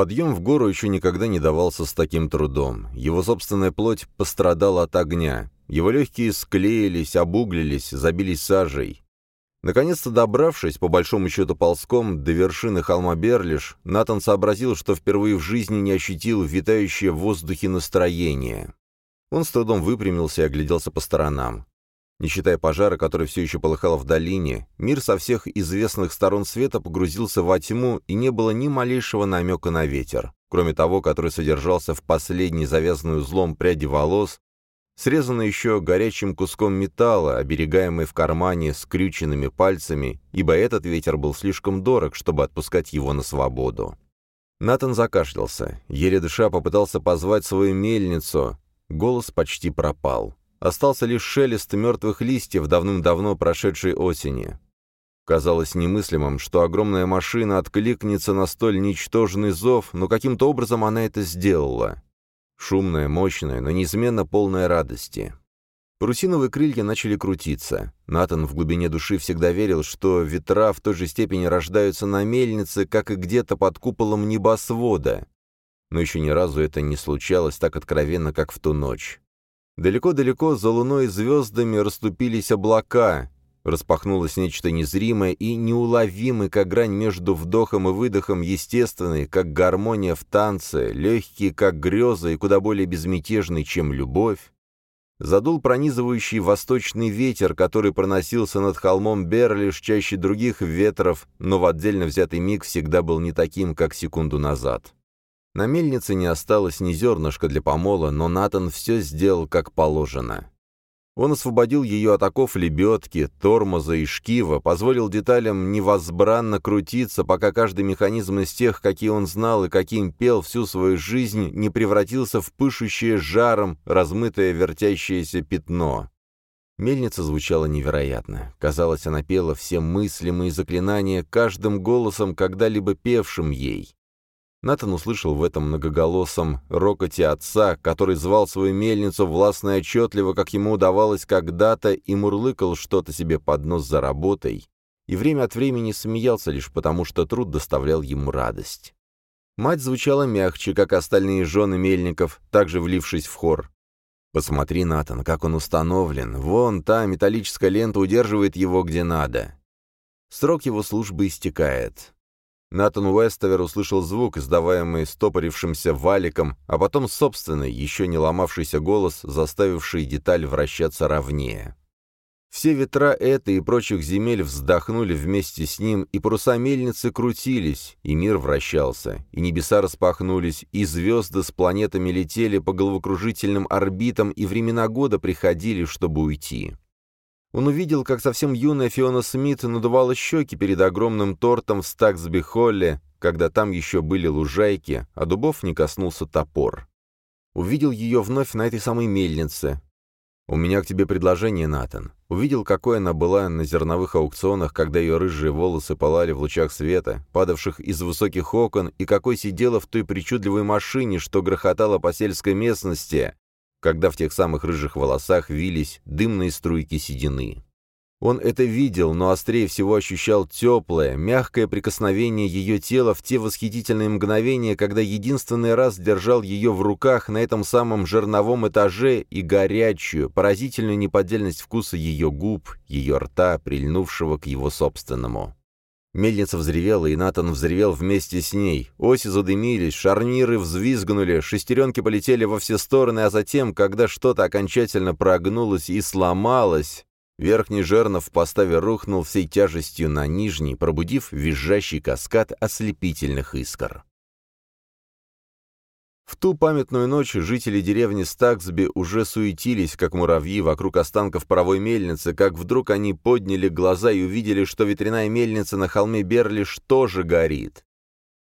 Подъем в гору еще никогда не давался с таким трудом. Его собственная плоть пострадала от огня. Его легкие склеились, обуглились, забились сажей. Наконец-то добравшись, по большому счету ползком, до вершины холма Берлиш, Натан сообразил, что впервые в жизни не ощутил витающее в воздухе настроение. Он с трудом выпрямился и огляделся по сторонам. Не считая пожара, который все еще полыхал в долине, мир со всех известных сторон света погрузился во тьму, и не было ни малейшего намека на ветер, кроме того, который содержался в последней завязанной узлом пряди волос, срезанной еще горячим куском металла, оберегаемой в кармане скрюченными пальцами, ибо этот ветер был слишком дорог, чтобы отпускать его на свободу. Натан закашлялся. Еле дыша попытался позвать свою мельницу, Голос почти пропал. Остался лишь шелест мертвых листьев давным-давно прошедшей осени. Казалось немыслимым, что огромная машина откликнется на столь ничтожный зов, но каким-то образом она это сделала. Шумная, мощная, но неизменно полная радости. Парусиновые крылья начали крутиться. Натан в глубине души всегда верил, что ветра в той же степени рождаются на мельнице, как и где-то под куполом небосвода но еще ни разу это не случалось так откровенно, как в ту ночь. Далеко-далеко за луной и звездами расступились облака, распахнулось нечто незримое и неуловимое, как грань между вдохом и выдохом, естественный, как гармония в танце, легкий, как греза и куда более безмятежный, чем любовь. Задул пронизывающий восточный ветер, который проносился над холмом Берлиш чаще других ветров, но в отдельно взятый миг всегда был не таким, как секунду назад. На мельнице не осталось ни зернышка для помола, но Натан все сделал как положено. Он освободил ее от оков лебедки, тормоза и шкива, позволил деталям невозбранно крутиться, пока каждый механизм из тех, какие он знал и каким пел всю свою жизнь, не превратился в пышущее жаром, размытое вертящееся пятно. Мельница звучала невероятно. Казалось, она пела все мыслимые заклинания каждым голосом, когда-либо певшим ей. Натан услышал в этом многоголосом рокоте отца, который звал свою мельницу властно и отчетливо, как ему удавалось когда-то, и мурлыкал что-то себе под нос за работой, и время от времени смеялся лишь потому, что труд доставлял ему радость. Мать звучала мягче, как остальные жены мельников, также влившись в хор. «Посмотри, Натан, как он установлен. Вон та металлическая лента удерживает его где надо. Срок его службы истекает. Натан Уэстовер услышал звук, издаваемый стопорившимся валиком, а потом собственный, еще не ломавшийся голос, заставивший деталь вращаться ровнее. Все ветра этой и прочих земель вздохнули вместе с ним, и паруса мельницы крутились, и мир вращался, и небеса распахнулись, и звезды с планетами летели по головокружительным орбитам, и времена года приходили, чтобы уйти. Он увидел, как совсем юная Фиона Смит надувала щеки перед огромным тортом в Стаксби-Холле, когда там еще были лужайки, а дубов не коснулся топор. Увидел ее вновь на этой самой мельнице. «У меня к тебе предложение, Натан». Увидел, какой она была на зерновых аукционах, когда ее рыжие волосы пылали в лучах света, падавших из высоких окон, и какой сидела в той причудливой машине, что грохотала по сельской местности, когда в тех самых рыжих волосах вились дымные струйки седины. Он это видел, но острее всего ощущал теплое, мягкое прикосновение ее тела в те восхитительные мгновения, когда единственный раз держал ее в руках на этом самом жерновом этаже и горячую, поразительную неподдельность вкуса ее губ, ее рта, прильнувшего к его собственному. Мельница взревела, и Натан взревел вместе с ней. Оси задымились, шарниры взвизгнули, шестеренки полетели во все стороны, а затем, когда что-то окончательно прогнулось и сломалось, верхний жернов в поставе рухнул всей тяжестью на нижний, пробудив визжащий каскад ослепительных искр. В ту памятную ночь жители деревни Стаксби уже суетились, как муравьи, вокруг останков паровой мельницы, как вдруг они подняли глаза и увидели, что ветряная мельница на холме Берлиш тоже горит.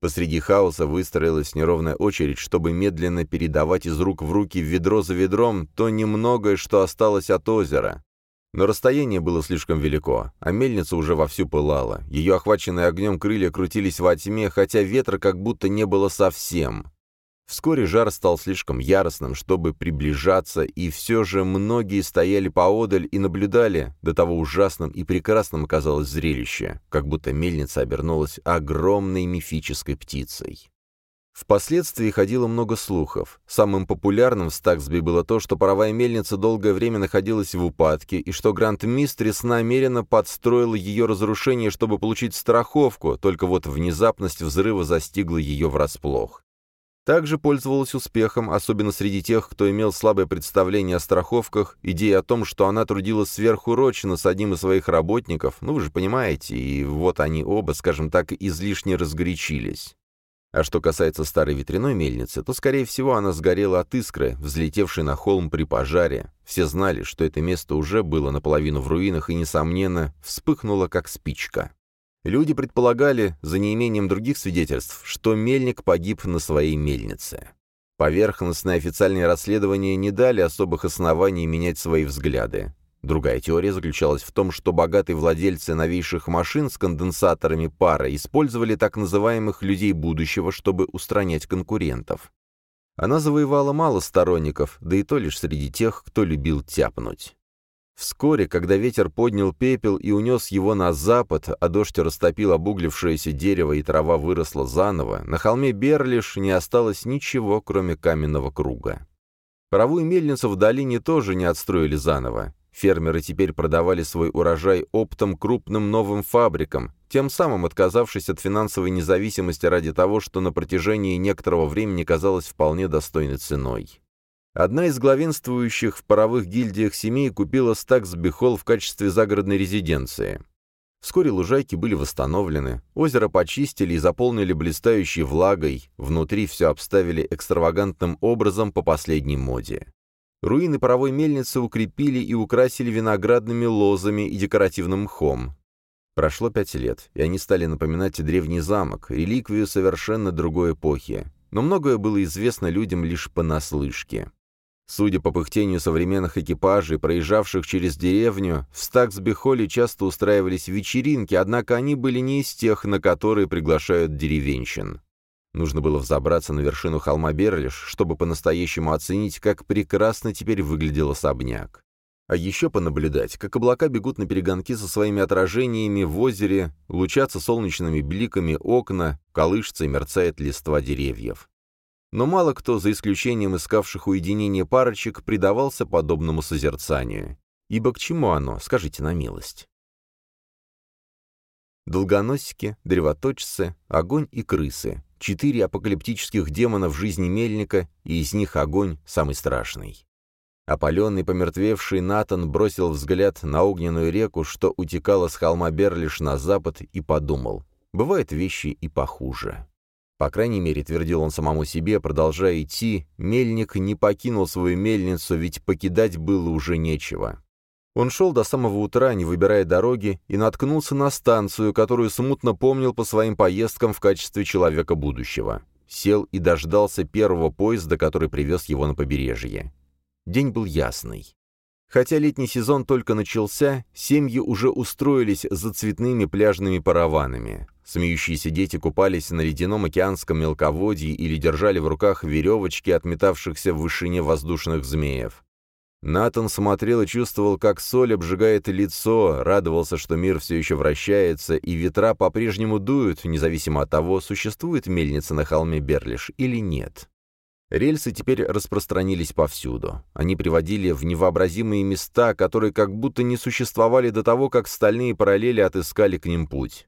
Посреди хаоса выстроилась неровная очередь, чтобы медленно передавать из рук в руки ведро за ведром то немногое, что осталось от озера. Но расстояние было слишком велико, а мельница уже вовсю пылала. Ее охваченные огнем крылья крутились во тьме, хотя ветра как будто не было совсем. Вскоре жар стал слишком яростным, чтобы приближаться, и все же многие стояли поодаль и наблюдали, до того ужасным и прекрасным оказалось зрелище, как будто мельница обернулась огромной мифической птицей. Впоследствии ходило много слухов. Самым популярным в Стаксби было то, что паровая мельница долгое время находилась в упадке, и что Грант Мистрис намеренно подстроил ее разрушение, чтобы получить страховку, только вот внезапность взрыва застигла ее врасплох. Также пользовалась успехом, особенно среди тех, кто имел слабое представление о страховках, идея о том, что она трудилась сверхурочно с одним из своих работников, ну вы же понимаете, и вот они оба, скажем так, излишне разгорячились. А что касается старой ветряной мельницы, то, скорее всего, она сгорела от искры, взлетевшей на холм при пожаре. Все знали, что это место уже было наполовину в руинах и, несомненно, вспыхнуло как спичка. Люди предполагали, за неимением других свидетельств, что мельник погиб на своей мельнице. Поверхностные официальные расследования не дали особых оснований менять свои взгляды. Другая теория заключалась в том, что богатые владельцы новейших машин с конденсаторами пара использовали так называемых «людей будущего», чтобы устранять конкурентов. Она завоевала мало сторонников, да и то лишь среди тех, кто любил тяпнуть. Вскоре, когда ветер поднял пепел и унес его на запад, а дождь растопил обуглившееся дерево и трава выросла заново, на холме Берлиш не осталось ничего, кроме каменного круга. Паровую мельницу в долине тоже не отстроили заново. Фермеры теперь продавали свой урожай оптом крупным новым фабрикам, тем самым отказавшись от финансовой независимости ради того, что на протяжении некоторого времени казалось вполне достойной ценой. Одна из главенствующих в паровых гильдиях семей купила Стаксби-холл в качестве загородной резиденции. Вскоре лужайки были восстановлены, озеро почистили и заполнили блистающей влагой, внутри все обставили экстравагантным образом по последней моде. Руины паровой мельницы укрепили и украсили виноградными лозами и декоративным мхом. Прошло пять лет, и они стали напоминать древний замок, реликвию совершенно другой эпохи. Но многое было известно людям лишь понаслышке. Судя по пыхтению современных экипажей, проезжавших через деревню, в Стаксби-холле часто устраивались вечеринки, однако они были не из тех, на которые приглашают деревенщин. Нужно было взобраться на вершину холма Берлиш, чтобы по-настоящему оценить, как прекрасно теперь выглядел особняк. А еще понаблюдать, как облака бегут на перегонки со своими отражениями в озере, лучатся солнечными бликами окна, колышется и мерцает листва деревьев. Но мало кто, за исключением искавших уединения парочек, предавался подобному созерцанию. Ибо к чему оно, скажите на милость? Долгоносики, древоточцы, огонь и крысы четыре апокалиптических демона в жизни Мельника, и из них огонь самый страшный. Опаленный, помертвевший Натан бросил взгляд на огненную реку, что утекала с холма Берлиш на запад, и подумал, бывают вещи и похуже. По крайней мере, твердил он самому себе, продолжая идти, мельник не покинул свою мельницу, ведь покидать было уже нечего. Он шел до самого утра, не выбирая дороги, и наткнулся на станцию, которую смутно помнил по своим поездкам в качестве человека будущего. Сел и дождался первого поезда, который привез его на побережье. День был ясный. Хотя летний сезон только начался, семьи уже устроились за цветными пляжными параванами. Смеющиеся дети купались на ледяном океанском мелководье или держали в руках веревочки отметавшихся в вышине воздушных змеев. Натан смотрел и чувствовал, как соль обжигает лицо, радовался, что мир все еще вращается, и ветра по-прежнему дуют, независимо от того, существует мельница на холме Берлиш или нет. Рельсы теперь распространились повсюду. Они приводили в невообразимые места, которые как будто не существовали до того, как стальные параллели отыскали к ним путь.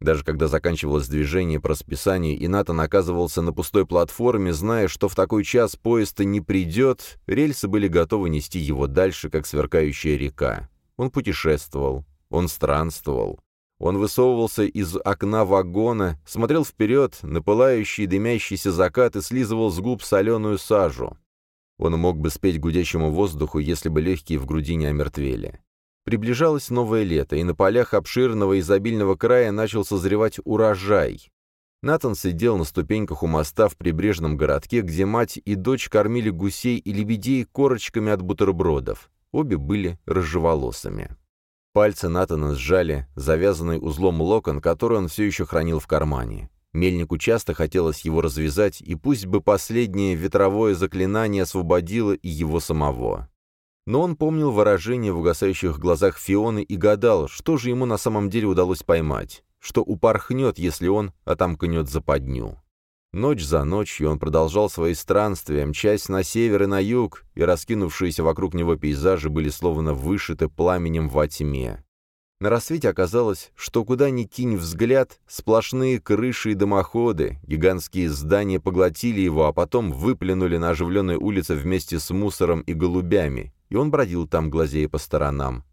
Даже когда заканчивалось движение по расписанию, и Натан оказывался на пустой платформе, зная, что в такой час поезд не придет, рельсы были готовы нести его дальше, как сверкающая река. Он путешествовал, он странствовал. Он высовывался из окна вагона, смотрел вперед на пылающий дымящийся закат и слизывал с губ соленую сажу. Он мог бы спеть гудящему воздуху, если бы легкие в груди не омертвели. Приближалось новое лето, и на полях обширного изобильного края начал созревать урожай. Натан сидел на ступеньках у моста в прибрежном городке, где мать и дочь кормили гусей и лебедей корочками от бутербродов. Обе были рыжеволосыми. Пальцы Натана сжали завязанный узлом локон, который он все еще хранил в кармане. Мельнику часто хотелось его развязать, и пусть бы последнее ветровое заклинание освободило и его самого. Но он помнил выражение в угасающих глазах Фионы и гадал, что же ему на самом деле удалось поймать, что упорхнет, если он отомкнет западню. Ночь за ночью он продолжал свои странствия, мчась на север и на юг, и раскинувшиеся вокруг него пейзажи были словно вышиты пламенем во тьме. На рассвете оказалось, что куда ни кинь взгляд, сплошные крыши и дымоходы, гигантские здания поглотили его, а потом выплюнули на оживленной улице вместе с мусором и голубями, и он бродил там, глазея по сторонам.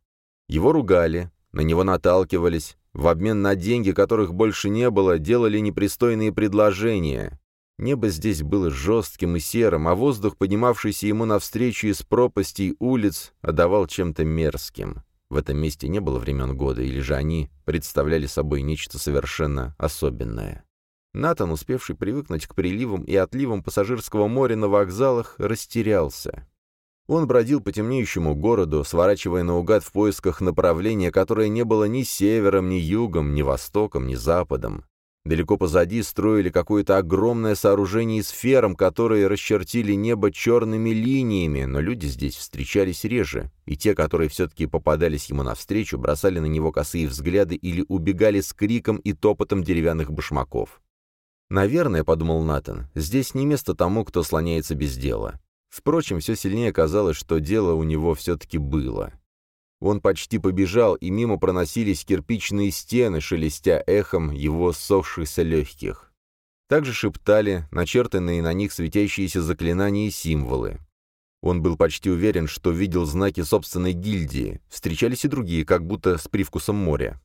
Его ругали, на него наталкивались, в обмен на деньги, которых больше не было, делали непристойные предложения. Небо здесь было жестким и серым, а воздух, поднимавшийся ему навстречу из пропастей улиц, отдавал чем-то мерзким. В этом месте не было времен года, или же они представляли собой нечто совершенно особенное. Натан, успевший привыкнуть к приливам и отливам пассажирского моря на вокзалах, растерялся. Он бродил по темнеющему городу, сворачивая наугад в поисках направления, которое не было ни севером, ни югом, ни востоком, ни западом. Далеко позади строили какое-то огромное сооружение из ферм, которые расчертили небо черными линиями, но люди здесь встречались реже, и те, которые все-таки попадались ему навстречу, бросали на него косые взгляды или убегали с криком и топотом деревянных башмаков. «Наверное, — подумал Натан, — здесь не место тому, кто слоняется без дела. Впрочем, все сильнее казалось, что дело у него все-таки было. Он почти побежал, и мимо проносились кирпичные стены, шелестя эхом его ссохшихся легких. Также шептали начертанные на них светящиеся заклинания и символы. Он был почти уверен, что видел знаки собственной гильдии, встречались и другие, как будто с привкусом моря.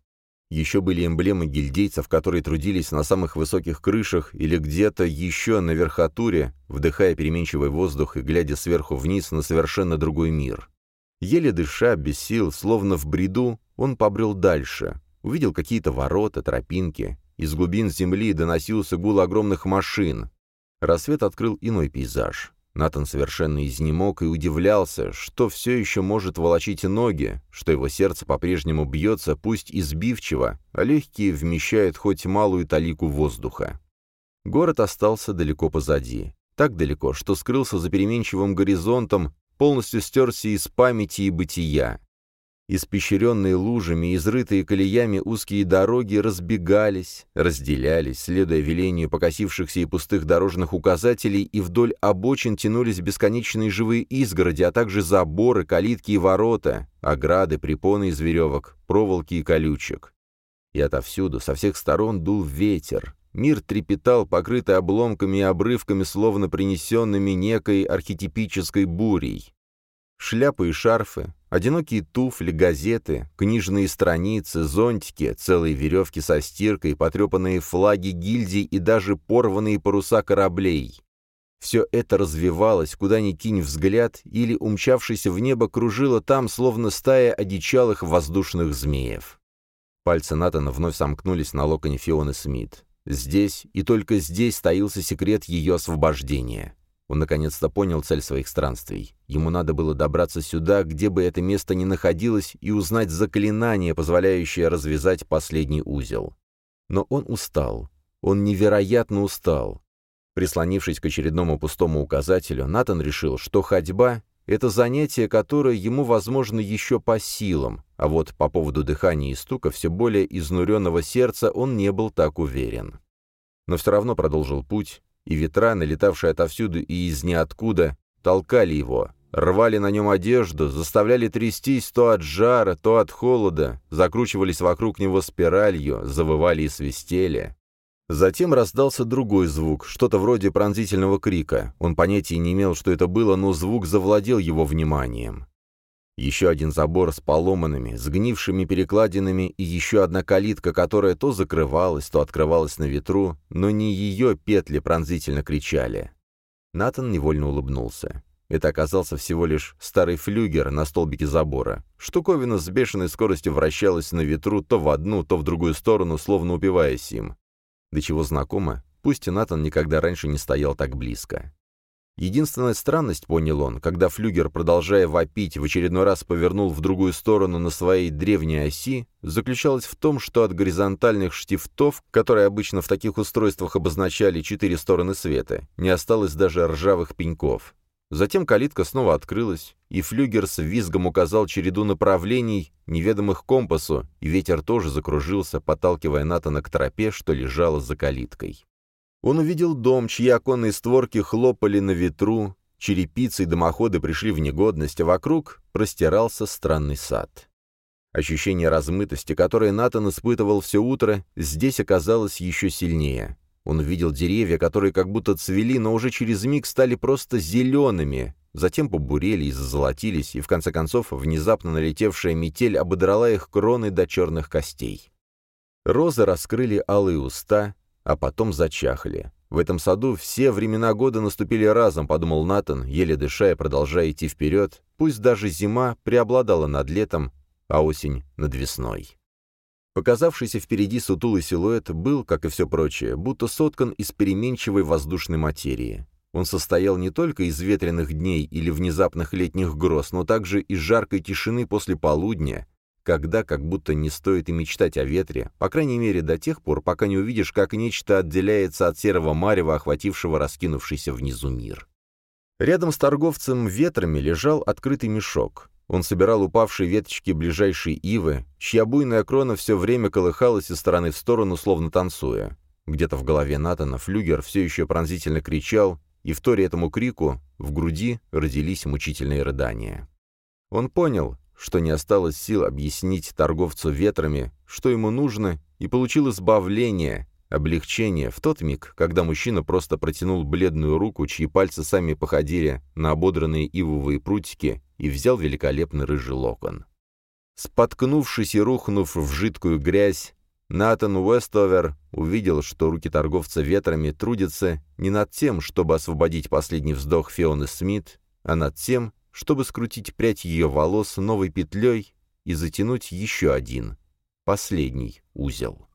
Еще были эмблемы гильдейцев, которые трудились на самых высоких крышах или где-то еще на верхотуре, вдыхая переменчивый воздух и глядя сверху вниз на совершенно другой мир. Еле дыша, без сил, словно в бреду, он побрел дальше. Увидел какие-то ворота, тропинки. Из глубин земли доносился гул огромных машин. Рассвет открыл иной пейзаж. Натан совершенно изнемог и удивлялся, что все еще может волочить ноги, что его сердце по-прежнему бьется, пусть избивчиво, а легкие вмещают хоть малую талику воздуха. Город остался далеко позади. Так далеко, что скрылся за переменчивым горизонтом, полностью стерся из памяти и бытия. Испещренные лужами, изрытые колеями узкие дороги разбегались, разделялись, следуя велению покосившихся и пустых дорожных указателей, и вдоль обочин тянулись бесконечные живые изгороди, а также заборы, калитки и ворота, ограды, препоны из веревок, проволоки и колючек. И отовсюду, со всех сторон дул ветер. Мир трепетал, покрытый обломками и обрывками, словно принесенными некой архетипической бурей. Шляпы и шарфы, одинокие туфли, газеты, книжные страницы, зонтики, целые веревки со стиркой, потрепанные флаги гильдий и даже порванные паруса кораблей. Все это развивалось, куда ни кинь взгляд, или, умчавшийся в небо, кружило там, словно стая одичалых воздушных змеев. Пальцы Натана вновь сомкнулись на локоне Фионы Смит. Здесь и только здесь таился секрет ее освобождения. Он наконец-то понял цель своих странствий. Ему надо было добраться сюда, где бы это место ни находилось, и узнать заклинание, позволяющее развязать последний узел. Но он устал. Он невероятно устал. Прислонившись к очередному пустому указателю, Натан решил, что ходьба — это занятие, которое ему, возможно, еще по силам, а вот по поводу дыхания и стука все более изнуренного сердца он не был так уверен. Но все равно продолжил путь, и ветра, налетавшие отовсюду и из ниоткуда, толкали его, рвали на нем одежду, заставляли трястись то от жара, то от холода, закручивались вокруг него спиралью, завывали и свистели. Затем раздался другой звук, что-то вроде пронзительного крика. Он понятия не имел, что это было, но звук завладел его вниманием. Еще один забор с поломанными, сгнившими перекладинами и еще одна калитка, которая то закрывалась, то открывалась на ветру, но не ее петли пронзительно кричали. Натан невольно улыбнулся. Это оказался всего лишь старый флюгер на столбике забора. Штуковина с бешеной скоростью вращалась на ветру то в одну, то в другую сторону, словно упиваясь им. До чего знакомо, пусть и Натан никогда раньше не стоял так близко. Единственная странность, понял он, когда флюгер, продолжая вопить, в очередной раз повернул в другую сторону на своей древней оси, заключалась в том, что от горизонтальных штифтов, которые обычно в таких устройствах обозначали четыре стороны света, не осталось даже ржавых пеньков. Затем калитка снова открылась, и флюгер с визгом указал череду направлений, неведомых компасу, и ветер тоже закружился, подталкивая Натана к тропе, что лежала за калиткой. Он увидел дом, чьи оконные створки хлопали на ветру, черепицы и дымоходы пришли в негодность, а вокруг простирался странный сад. Ощущение размытости, которое Натан испытывал все утро, здесь оказалось еще сильнее. Он увидел деревья, которые как будто цвели, но уже через миг стали просто зелеными, затем побурели и зазолотились, и в конце концов внезапно налетевшая метель ободрала их кроны до черных костей. Розы раскрыли алые уста, а потом зачахли. В этом саду все времена года наступили разом, подумал Натан, еле дыша и продолжая идти вперед, пусть даже зима преобладала над летом, а осень над весной. Показавшийся впереди сутулый силуэт был, как и все прочее, будто соткан из переменчивой воздушной материи. Он состоял не только из ветреных дней или внезапных летних гроз, но также из жаркой тишины после полудня, когда как будто не стоит и мечтать о ветре, по крайней мере до тех пор, пока не увидишь, как нечто отделяется от серого марева, охватившего раскинувшийся внизу мир. Рядом с торговцем ветрами лежал открытый мешок. Он собирал упавшие веточки ближайшей ивы, чья буйная крона все время колыхалась из стороны в сторону, словно танцуя. Где-то в голове Натана флюгер все еще пронзительно кричал, и в торе этому крику в груди родились мучительные рыдания. Он понял, что не осталось сил объяснить торговцу ветрами, что ему нужно, и получил избавление, облегчение в тот миг, когда мужчина просто протянул бледную руку, чьи пальцы сами походили на ободранные ивовые прутики, и взял великолепный рыжий локон. Споткнувшись и рухнув в жидкую грязь, Натан Уэстовер увидел, что руки торговца ветрами трудятся не над тем, чтобы освободить последний вздох Фионы Смит, а над тем, чтобы скрутить прядь ее волос новой петлей и затянуть еще один, последний узел.